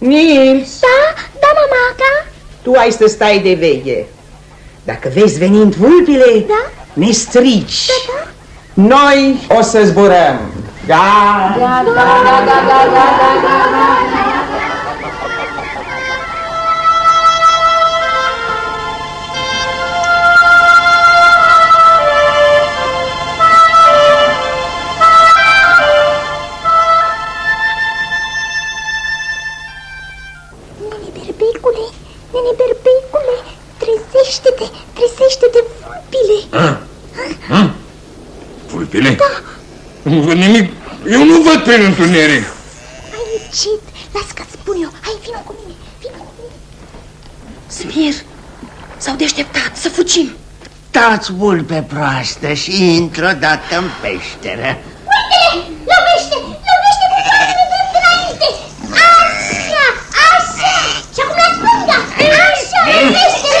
Nils! Da, da, mamaca? Tu ai să stai de veche. Dacă vezi venind vulpile, da? ne strici. Da, da. Noi o să zburăm. Da, da, da, da, da, da, da, da, da, da. Nu văd nimic. Eu nu văd prin întuneric. Hai încet. Lasă că-ți spun eu. Hai, vină cu mine. Vină cu mine. Smir, s-au deșteptat. Să fugim. Tați vulpe proastă și intră odată în peșteră. Uite-le! Lovește! Lovește cu față drept înainte! Așa! Așa! Și acum la stânga! Așa! Lovește-le!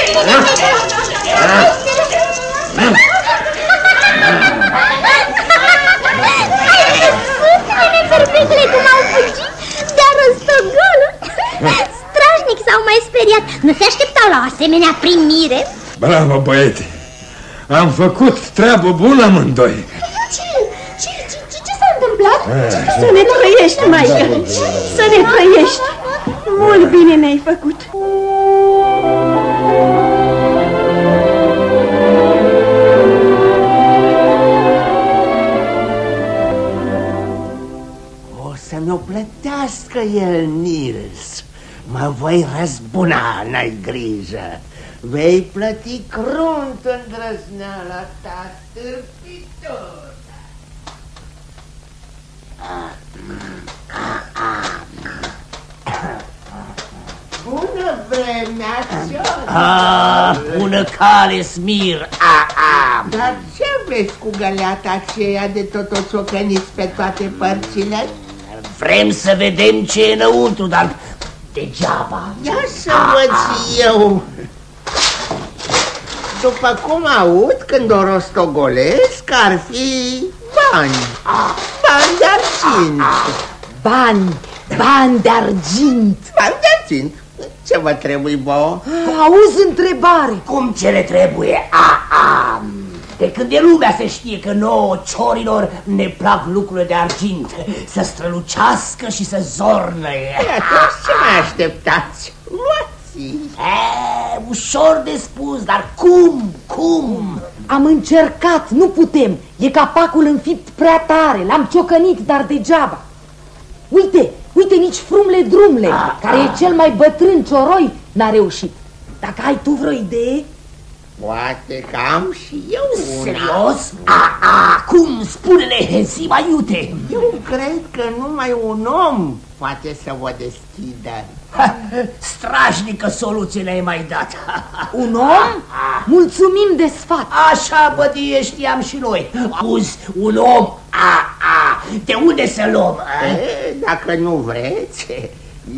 Ferfecele cum au fugit, dar rostogolul Strașnic s-au mai speriat Nu se așteptau la o asemenea primire? Bravo, băiete. Am făcut treabă bună amândoi. Ce, ce, ce, ce, ce s-a întâmplat? Eh, să ne trăiești, maică. Să ne trăiești. Mult bine mi-ai făcut. Să-mi o plătească el, Nils. Mă voi răzbuna, n-ai grijă. Vei plăti crunt îndrăzneala ta, stârpitor. Bună vremea, Ah, bună cale, Smir! Ah, ah. Dar ce vezi cu găleata aceea de tot o pe toate părțile? Vrem să vedem ce e înăuntru, dar degeaba. Ia să văd și eu. După cum aud, când o rostogolesc, ar fi bani. Bani de argint. Bani, bani de argint. Bani de argint. Ce vă trebuie, bo? Auzi întrebare. Cum ce le trebuie? A, a. De când de lumea se știe că nouă ciorilor ne plac lucrurile de argint, să strălucească și să zornăie. Ce mai așteptați? Luați! E, ușor de spus, dar cum, cum? Am încercat, nu putem. E capacul înfipt prea tare, l-am ciocănit, dar degeaba. Uite, uite, nici frumle drumle, a, care a. e cel mai bătrân cioroi, n-a reușit. Dacă ai tu vreo idee... Poate că am și eu una. Serios? A, a, cum? Spune-ne, zi mai iute. Eu cred că numai un om poate să vă deschidă. strașnică soluție ne-ai mai dat. Un om? Mulțumim de sfat. Așa, bădie, știam și noi. Auzi, un om? A, a, de unde să luăm? E, dacă nu vreți,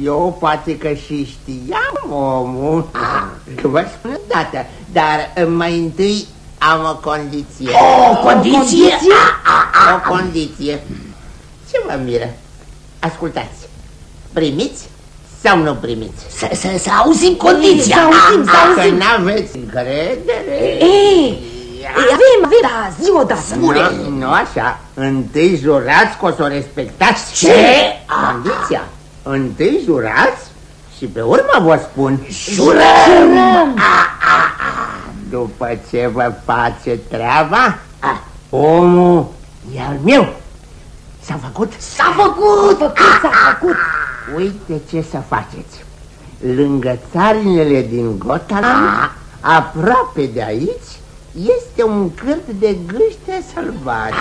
eu poate că și știam omul. Că vă spun dată, dar mai întâi am o condiție. O condiție? O condiție. Ce vă miră? Ascultați. Primiți sau nu primiți? Să, să, să auzim condiția. Să auzim, să auzim. Că n-aveți încredere. Ei, avem, avem, da, zi odată. Spune. Nu, nu așa. Întâi jurați că o să o respectați. Ce? Condiția. Întâi jurați și pe urmă vă spun Jurăm! Jurăm! După ce vă face treaba, omul e al meu. S-a făcut? S-a făcut! S-a făcut! Uite ce să faceți. Lângă țarinele din Gotaland, aproape de aici, este un cârt de gâște sălbatice.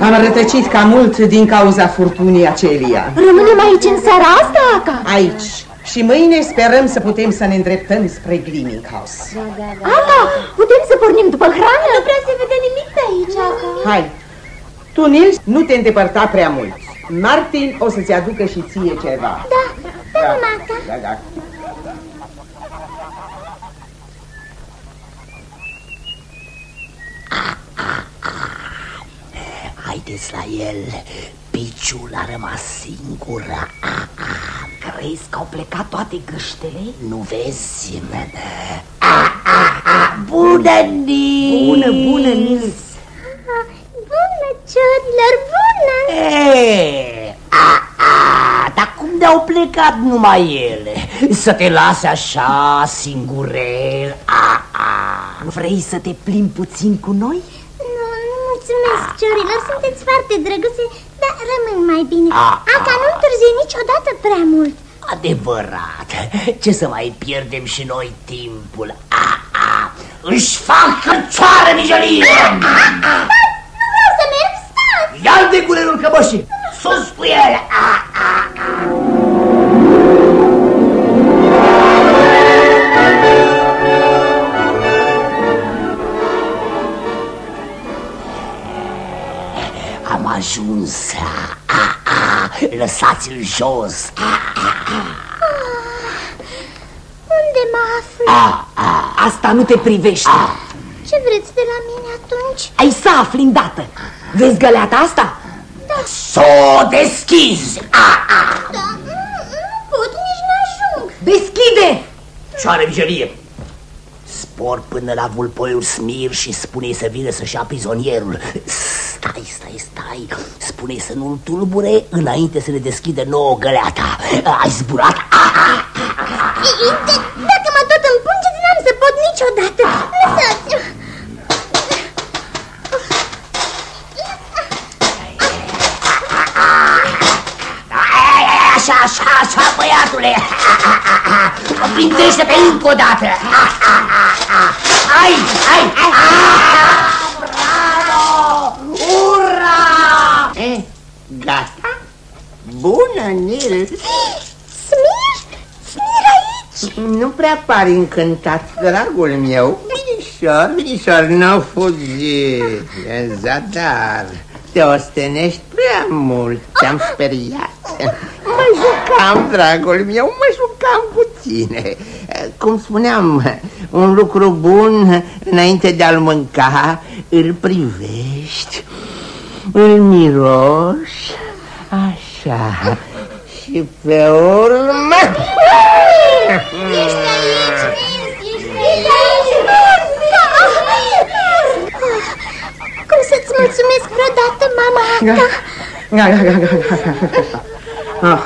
Am rătăcit cam mult din cauza furtunii acelia. Rămânem aici în seara asta, Aca? Aici. Și mâine sperăm să putem să ne îndreptăm spre Gleaming House. Da, da, da. Aca, putem să pornim după hrană? Nu vreau să vedem nimic de aici, Aca. Hai. Tu, Nils, nu te îndepărta prea mult. Martin o să-ți aducă și ție ceva. Da, da, da, mama, Da, da. Uiteți la el, piciul a rămas singur. A, a. Crezi că au plecat toate gâștele? Nu vezi? A, a, a. Bună, Nils! Bună, bună, Nils! Bună, ciorilor, bună! E, a, a, dar cum de-au plecat numai ele? Să te lase așa, singurel? A, a. Vrei să te plimbi puțin cu noi? Nu, nu mulțumesc, ciorilor, sunteți foarte drăguțe, dar rămân mai bine. A, Aca nu întârzie niciodată prea mult. Adevărat, ce să mai pierdem și noi timpul? A, a, își fac căcioară vijolie! Nu vreau să merg, stați! Ia-l de gulerul căboșii! Sus cu el! A, a, a. ajuns! A, a, a. Lăsați-l jos! A, Unde mă aflu? a, a. Asta nu te privește. Ce vreți de la mine atunci? Ai să afli îndată. Vezi găleata asta? S-o deschizi! A, a. Da, nu, nu pot, nici n-ajung. Deschide! Cioară vijelie! Spor până la vulpoiul Smir și spune să vină să-și ia prizonierul. Stai, stai, stai. spune să nu-l tulbure înainte să ne deschidă nouă găleata. Ai zburat? Ah, ah, ah. I- i- d- Dacă mă tot împungeți, n-am să pot niciodată. Lăsați! Ai, ai, Așa, așa, așa, băiatule. Prindește-te încă o dată. Ai, ai, ai. Ah, Bravo! Ura! Eh, gata? Bună, Nil! Smir? Smir aici? Nu prea pari încântat, dragul meu. Vinișor, vinișor, nu fugi. E zadar. Te ostenești prea mult. Te-am speriat. Mă jucam, dragul meu, mă jucam cu tine. Cum spuneam, un lucru bun, înainte de a-l mânca, îl privești, îl miroși, așa, și pe urmă... Ești aici, Nils, ești aici. Cum să-ți mulțumesc vreodată, mama Aca? Ga, ga, ga, ga, ga, ga, ga. Ah,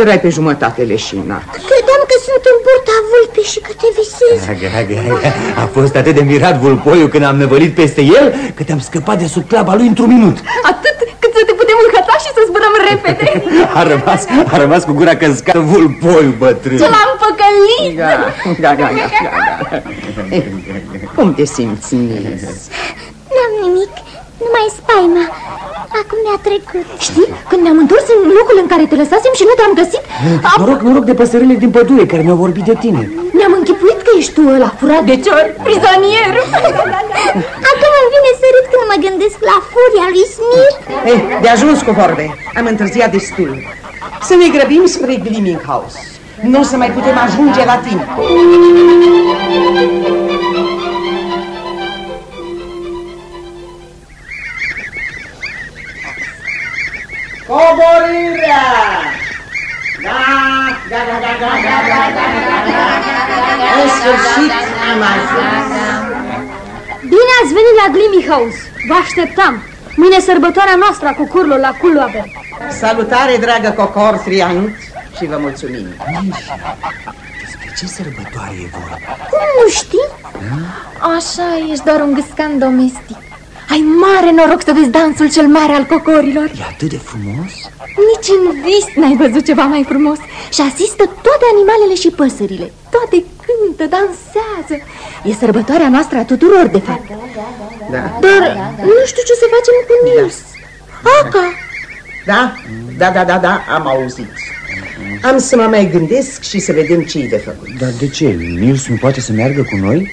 erai pe jumătate leșinat. Credeam că sunt în burta vulpii și că te visez. A fost atât de mirat vulpoiul când am năvălit peste el Că te-am scăpat de sub claba lui într-un minut Atât cât să te putem înhăța și să zburăm repede. A rămas, a rămas cu gura căscată vulpoiul bătrân Ce l-am păcălit! Ga, ga, ga, ga, ga, ga. Eh, Cum te simți, Nils? N-am nimic, numai spaima. Acum mi-a trecut. Știi, când ne-am întors în locul în care te lăsasem și nu te-am găsit, a- Noroc, noroc de păsările din pădure care mi-au vorbit de tine ne-am închipuit că ești tu ăla furat de ciori, prizonier. Acum îmi vine să râd când mă gândesc la furia lui Smir. Eh, de ajuns cu vorbe. Am întârziat destul. Să ne grăbim spre Gleaming House. Nu o să mai putem ajunge la timp. Coborârea! Da, da, da, da, da, da, da, da, da, da. În sfârșit am ajuns. Bine ați venit la Glimmy House. Vă așteptam. Mâine e sărbătoarea noastră a cucurilor la Cullover. Salutare, dragă Cocor Triant, și vă mulțumim. Despre ce sărbătoare e vorba? Cum nu știi? Așa, ești doar un gâscan domestic. Ai mare noroc să vezi dansul cel mare al cocorilor. E atât de frumos? Nici în vis n-ai văzut ceva mai frumos. Și asistă toate animalele și păsările. Toate cântă, dansează. E sărbătoarea noastră a tuturor, de fapt. Da. Dar nu știu ce să facem cu Nils. Aca, Da? Da, da, da, da, am auzit. Am să mă mai gândesc și să vedem ce e de făcut. Dar de ce? Nils nu poate să meargă cu noi?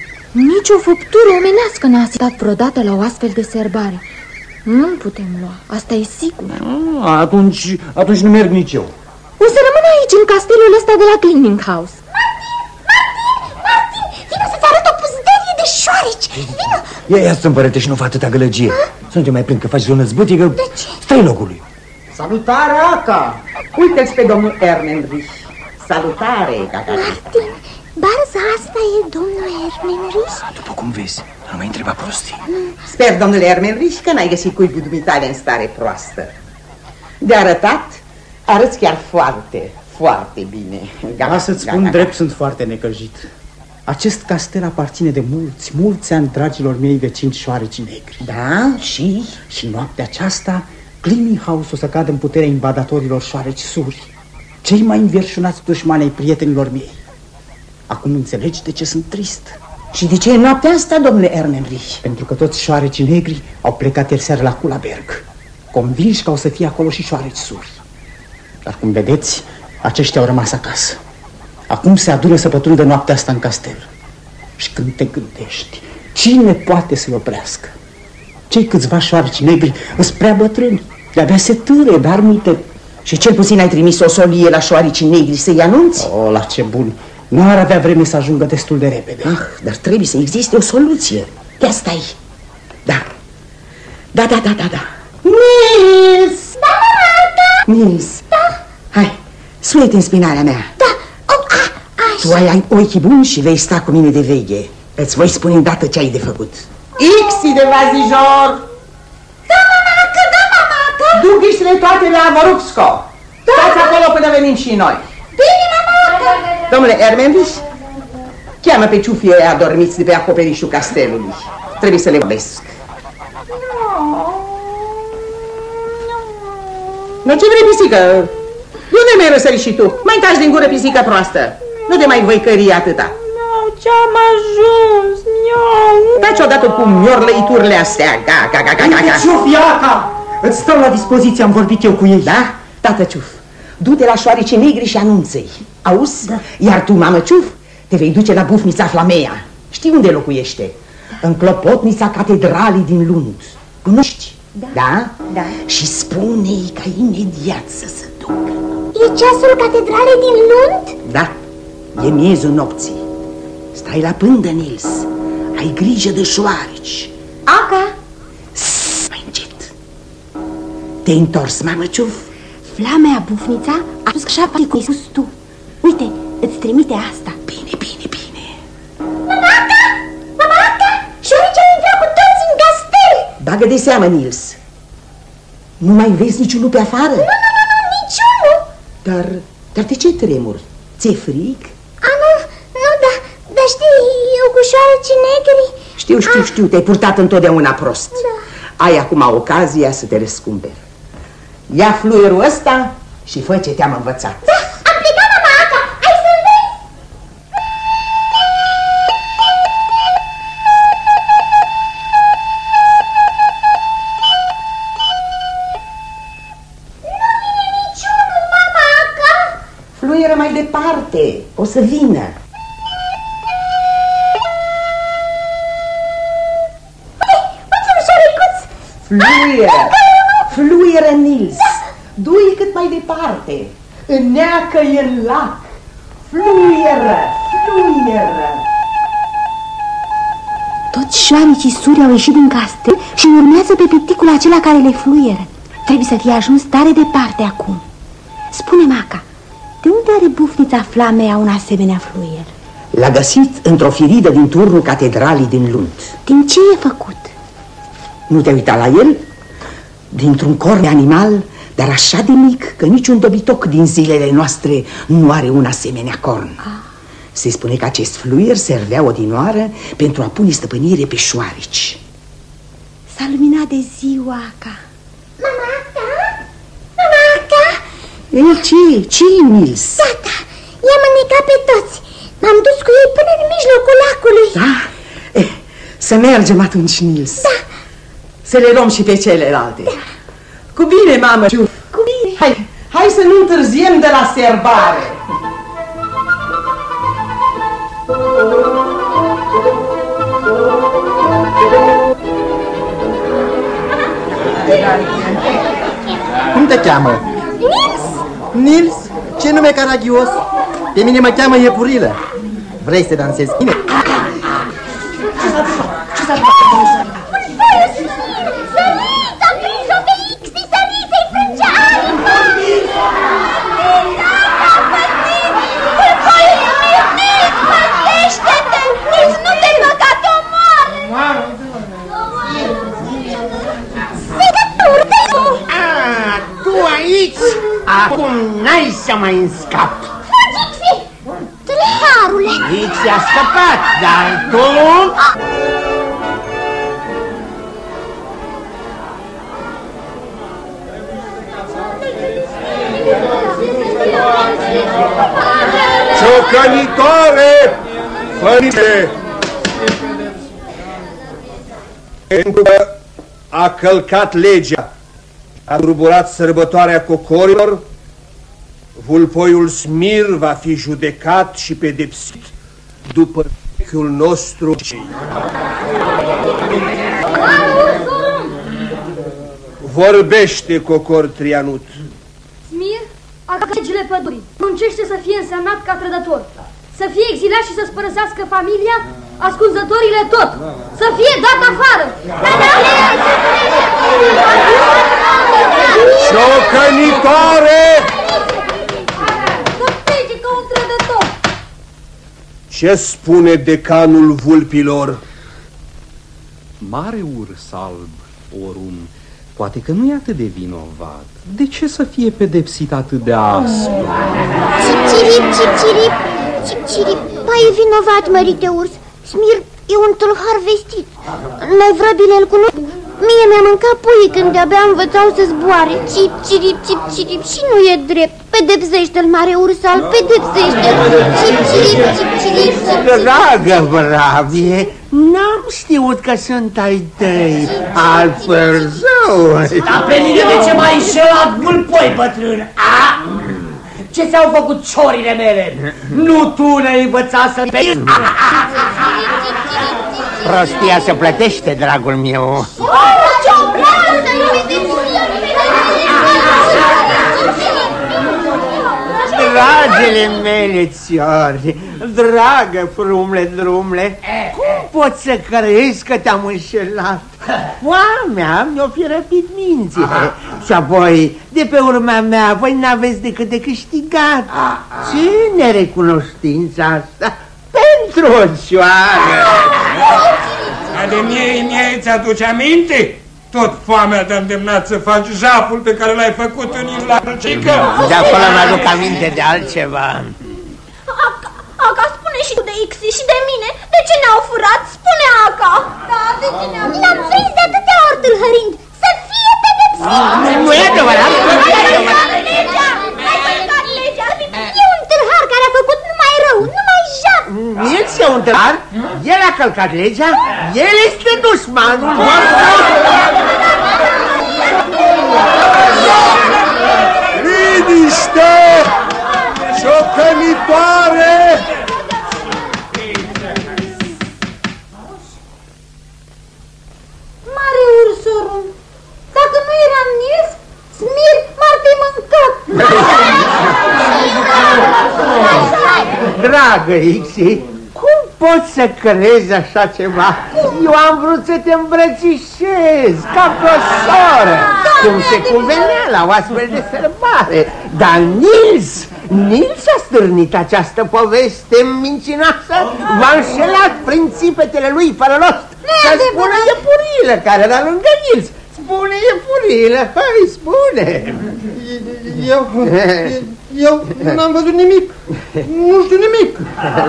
Nici o făptură omenească n-a asistat vreodată la o astfel de sărbare. Nu putem lua, asta e sigur. Ah, Atunci, atunci nu merg nici eu O să rămân aici, în castelul ăsta de la Cleaning House. Martin, vino să-ți arăt o puzderie de șoareci. Ia, ia să împărăte și nu fă atâta gălăgie. Să nu te mai prind că faci zonă zbâtică. De ce? Stai locului. Salutare, Aca! Uite-ți pe domnul Ermenrich. Salutare, Caca. Martin, barza asta e domnul Ermenrich? După cum vezi, nu mai întreba prostii. Sper, domnule Ermenrich, că n-ai găsit cuibul dumitale în stare proastă. De arătat, arăți chiar foarte, foarte bine. Ca să-ți spun drept, sunt foarte necăjit. Acest castel aparține de mulți, mulți ani dragilor mei vecini șoareci negri. Da, și? Și noaptea aceasta, Cleaning House o să cadă în puterea invadatorilor șoareci suri, cei mai înverșunați dușmani ai prietenilor mei. Acum înțelegi de ce sunt trist. Și de ce e noaptea asta, domnule Ermenrich? Pentru că toți șoarecii negri au plecat ieri seară la Kulaberg, convinși că o să fie acolo și șoareci suri. Dar cum vedeți, aceștia au rămas acasă. Acum se adună să pătrundă noaptea asta în castel. Și când te gândești, cine poate să-i oprească? Cei câțiva șoareci negri îți prea bătrâni, de-abia se târe, dar uite... Și cel puțin ai trimis o solie la șoaricii negri să-i anunți? O, la ce bun! Nu ar avea vreme să ajungă destul de repede. Ah, dar trebuie să existe o soluție. Ia stai. Da. Da, da, da, da, da. Nils! Da, da, Nils! Da. Hai, suie în spinarea mea. Da. Oh, a, așa. Tu ai, ai ochii buni și vei sta cu mine de veche. Îți voi spune îndată ce ai de făcut. Ixi de vazijor! Da, mamacă, da, mamacă. Du ghiștele toate la Vorupsco. Da. Stați acolo până venim și noi. Bine, mamacă. Domnule Ermenvis, cheamă pe ciufii adormiți de pe acoperișul castelului. Trebuie să le vorbesc. Nu ce vrei, pisică? Unde mi-ai răsărit și tu? Mai taci din gură, pisică proastă. Nu te mai văicări atâta. Ce-am ajuns, miau. Taci odată cu miorlăiturile astea. Ga, ga, ga, ga, ga, ga. Ciufiaca! Îți stau la dispoziție, am vorbit eu cu ei. Da? Tată Ciuf, du-te la șoarece negri și anunță-i. Auzi? Da. Iar tu, mamă Ciuf, te vei duce la bufnița Flamea. Știi unde locuiește? În clopotnița catedralii din Lund. Cunoști? Da. Da? Da. Și spune-i ca imediat să se ducă. E ceasul catedralei din Lund? Da, e miezul nopții. Stai la pândă, Nils. Ai grijă de șoareci. Aca, Sss, mai încet. Te-ai întors, mamă Ciuf? Flamea bufnița a spus că așa face cum ai spus tu. Uite, îți trimite asta. Bine, bine, bine. mamaca, mamaca. Șorice au intrat cu toți în castel. Bagă de seamă, Nils. Nu mai vezi niciun lup pe afară? Nu, nu, nu, nu, niciunul. Dar, dar de ce tremur? Ți-e frig? A, nu, nu, da, dar știi, eu cu șoareci negri. Știu, știu, știu, te-ai purtat întotdeauna prost. Da. Ai acum ocazia să te răscumperi. Ia fluierul ăsta și fă ce te-am învățat. Da, am plecat, mamaca, ai să vezi. Nu vine niciunul, mamaca. Fluieră mai departe, o să vină. Înneacă e în lac. Fluieră, fluieră. Toți șoarecii suri au ieșit din castel și urmează pe piticul acela care le fluieră. Trebuie să fie ajuns tare departe acum. Spune Maca, de unde are bufnița flamea un asemenea fluier? L-a găsit într-o firidă din turnul catedralii din Lund. Din ce e făcut? Nu te-ai uitat la el? Dintr-un corp de animal, dar așa de mic că niciun dobitoc din zilele noastre nu are un asemenea corn. Se spune că acest fluier servea odinoară pentru a pune stăpânire pe șoareci. S-a luminat de ziua, Aca. Mamaca, mamaca. Ei, ce? ce Nils? Tata, i-am înnecat pe toți. M-am dus cu ei până în mijlocul lacului. Da? Eh, să mergem atunci, Nils. Da. Să le luăm și pe celelalte. Cu bine, mamă. Cu bine. Hai, hai să nu întârziem de la serbare. Cum te cheamă? Nils, Nils? Ce nume caragios? Pe mine mă cheamă Iepurilă. Vrei să dansezi bine? Fugiți! Acum n-ai să mai înscap. Fugiți! Tâlharule! Ixi a scăpat, dar tu... Ciocănitoare! Părinte! Pentru că a călcat legea, a turburat sărbătoarea cocorilor, vulpoiul Smir va fi judecat și pedepsit după vechiul nostru. Vorbește, cocor Trianut. Smir, legile pădurii. Pruncește să fie însemnat ca trădător. Să fie exilat și să-ți părăsească familia, ascunzătorile tot. Să fie dat afară. Ciocănitoare! Să plece ca un trădător. Ce spune decanul vulpilor? Mare urs alb, Orum, poate că nu e atât de vinovat. De ce să fie pedepsit atât de aspru? Cip-cirip, cip-cirip, cip-cirip. Pa e vinovat, mărite urs. Smir e un tâlhar vestit. Mai vrăbile îl cunosc. Mie mi-a mâncat puii când de-abia învățau să zboare. Cip-cirip, cip-cirip și nu e drept. Pedepsește-l, mare ursal, pedepsește-l. Cip-cirip, cip-cirip, cip-cirip. Dragă vrabie, n-am știut că sunt ai tăi, altfel zău. Dar pe mine de ce m-ai înșelat vulpoi, bătrân? A? Ce ți-au făcut ciorile mele? Nu tu ne-ai învățat să pe... Prostia se plătește, dragul meu. Dragile mele țiori, dragă frumle drumle, cum poți să crezi că te-am înșelat? Foamea mi-o fi răpit mințile și apoi, de pe urma mea, voi n-aveți decât de câștigat. Ține recunoștința asta pentru o cioară. Dar de mie, mie ți aduce aminte? Tot foamea te-a îndemnat să faci japul pe care l-ai făcut în Isla Răcică. De acolo mi-aduc aminte de altceva. Aca, Aca, spune și tu de Ixi și de mine. De ce ne-au furat? Spune Aca. Da, de ce ne-au furat? L-am prins de atâtea ori tâlhărind. Să fie pedepsit. Nu e adevărat? Nu e adevărat. legea. Ai călcat legea. E un tâlhar care a făcut numai rău, numai jaf. Nils e un tâlhar, el a călcat legea, el este dușmanul vostru. Liniște! Ciocănitoare! Mare ursorum, dacă nu eram Nils, Smir m-ar fi mâncat. Dragă Ixi, cum poți să crezi așa ceva? Eu am vrut să te îmbrățișez ca pe o soră, cum se cuvenea la o astfel de sărbare. Dar Nils, Nils a stârnit această poveste mincinoasă, v-a înșelat prin țipetele lui fără rost. Să spună iepurile care era lângă Nils. Spune iepurile, hai, spune. Eu, eu n-am văzut nimic. Nu știu nimic.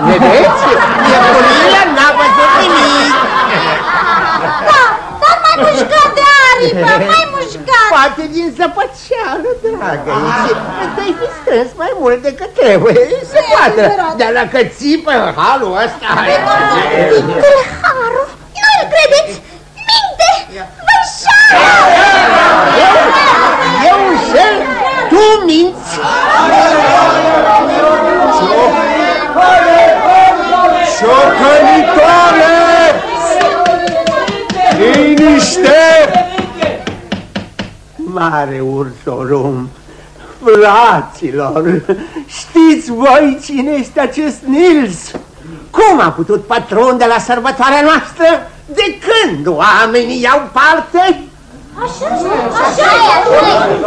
Vedeți? Iepurile n-a văzut nimic. Da, dar mai mușcat de aripă, mai mușcat. Poate din zăpăceală, dragă, și te-ai fi strâns mai mult decât trebuie, se poate, dar dacă țipă în halul ăsta... Tâlharul, nu-l credeți? Minte! Vă Eu, eu înșel, tu minți. Ciocănitoare! Liniște! Mare ursorum, fraților, știți voi cine este acest Nils? Cum a putut patron de la sărbătoarea noastră? De când oamenii iau parte? Așa, așa e.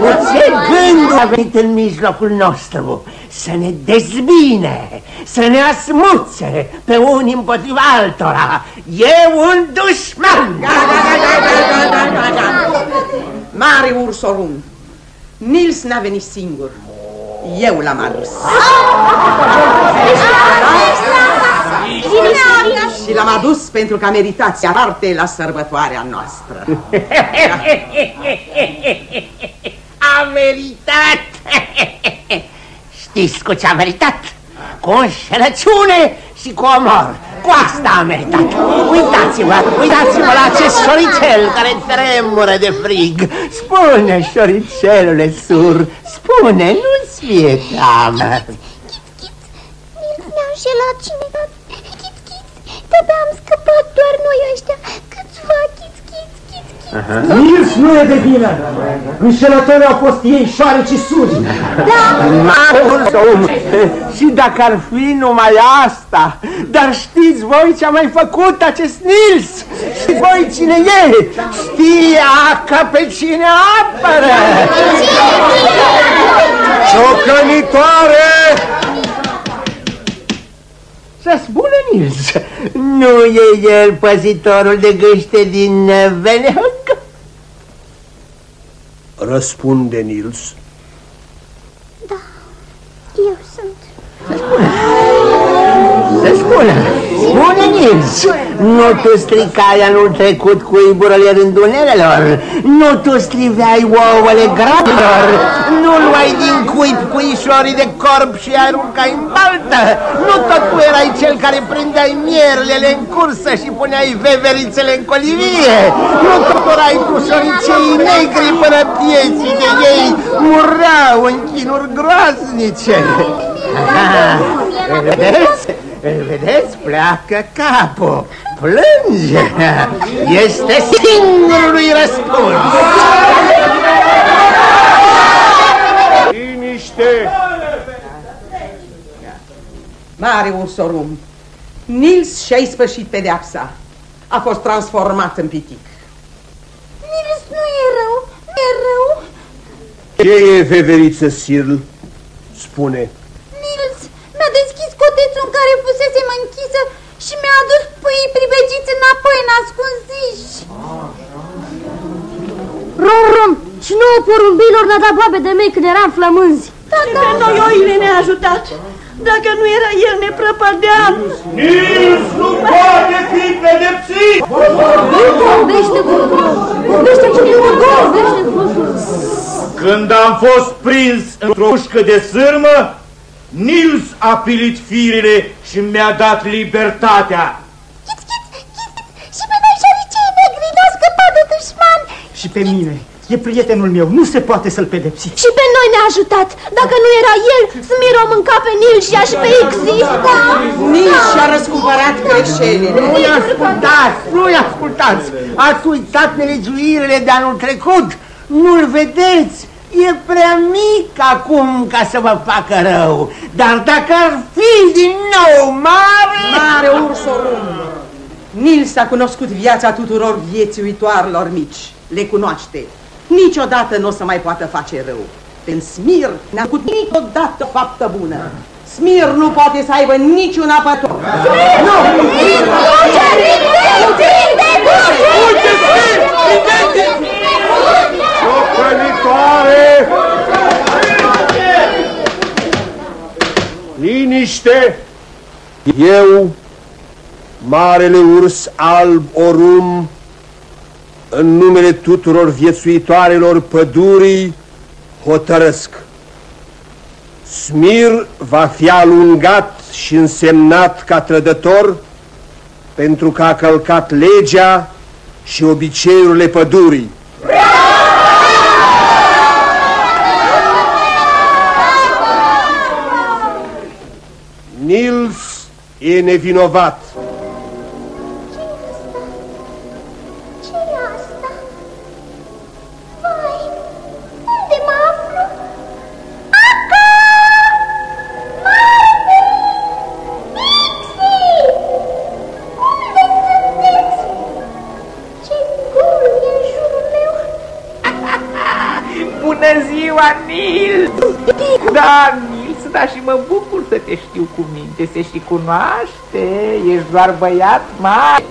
Cu ce gând a venit în mijlocul nostru? Să ne dezbine, să ne asmuțe pe unii împotriva altora. E un dușman! Mare ursorum, Nils n-a venit singur. Eu l-am adus. Și l-am adus pentru că meritați parte la sărbătoarea noastră. A meritat! Știți cu ce a meritat? Cu înșelăciune și cu omor. Cu asta a meritat. Uitați-vă, uitați-vă la acest șoricel care tremură de frig. Spune, șoricelule sur, spune, nu-ți fie teamă. Ne-a înșelat cineva. Chit, chit. De-abia am scăpat doar noi ăștia. Câțiva, chit, chit, chit, chit. Nils nu e de vină! Înșelătorii au fost ei șoareci suri! Marul și dacă ar fi numai asta, dar știți voi ce a mai făcut acest Nils? Și voi cine e? Știa că pe cine apără! Ciocănitoare! Să spună Nils, nu e el păzitorul de gâște din Venehăg? Răspunde Nils. Eu sunt. Să spună, spune Nils, nu tu stricai anul trecut cuiburile rândunelelor, nu tu striveai ouăle grabilor, nu luai din cuib cuișorii de corp și aruncai în baltă, nu tot tu erai cel care prindeai mierlele în cursă și puneai veverițele în colivie, nu tot erai tu șoricei negri până pieții de ei mureau în chinuri groaznice. Îl vedeți? Îl vedeți? Pleacă capul. Plânge. Este singurului răspuns. Liniște! Mare ursorum, Nils și-a ispășit pedeapsa. A fost transformat în pitic. Nils nu e rău, nu e rău. Ce e veveriță, Sirl? Spune. Nils mi-a deschis cotețul în care fusesem închisă și mi-a adus puii pribegiți înapoi în ascunziși. Rom, rom, și nouă porumbilor ne-a dat babe de mei când eram flămânzi. Dacă pe noi oile ne-a ajutat, dacă nu era el ne prăpădeam. Nils nu poate fi pedepsit! Vorbește, vorbește cineva, vorbește, Când am fost prins într-o ușcă de sârmă, Nils a pilit firile și mi-a dat libertatea. Și pe noi șoricei negri ne-au scăpat de dușman. Și pe mine. E prietenul meu, nu se poate să-l pedepsi. Și pe noi ne-a ajutat. Dacă nu era el, Smiro mânca pe Nil și ea și pe Exista. Nils și-a răscumpărat greșelile. Nu-i ascultați, nu-i ascultați. Ați uitat nelegiuirile de anul trecut. Nu-l vedeți. E prea mic acum ca să vă facă rău. Dar dacă ar fi din nou mare... Mare ursorum. Nils a cunoscut viața tuturor viețuitoarelor mici. Le cunoaște. Niciodată nu o să mai poată face rău. În Smir n-a făcut niciodată faptă bună. Smir nu poate să aibă niciun apător. Nu! Ciocănitoare! Liniște! Eu, marele urs alb orum, în numele tuturor viețuitoarelor pădurii, hotărăsc. Smir va fi alungat și însemnat ca trădător pentru că a călcat legea și obiceiurile pădurii. Nils e nevinovat. Să te știu cu minte, se și cunoaște, ești doar băiat mare.